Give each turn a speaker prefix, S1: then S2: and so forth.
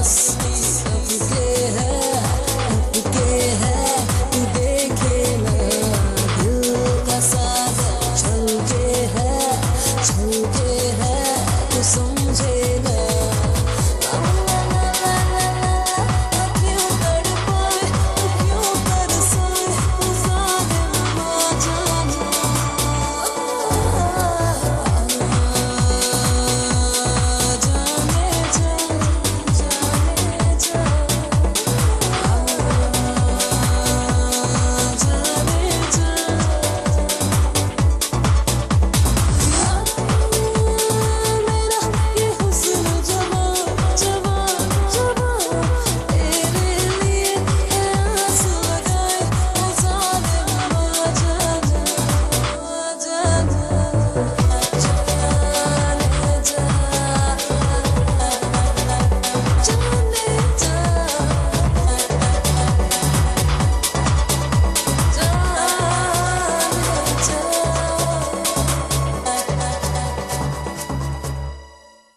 S1: us.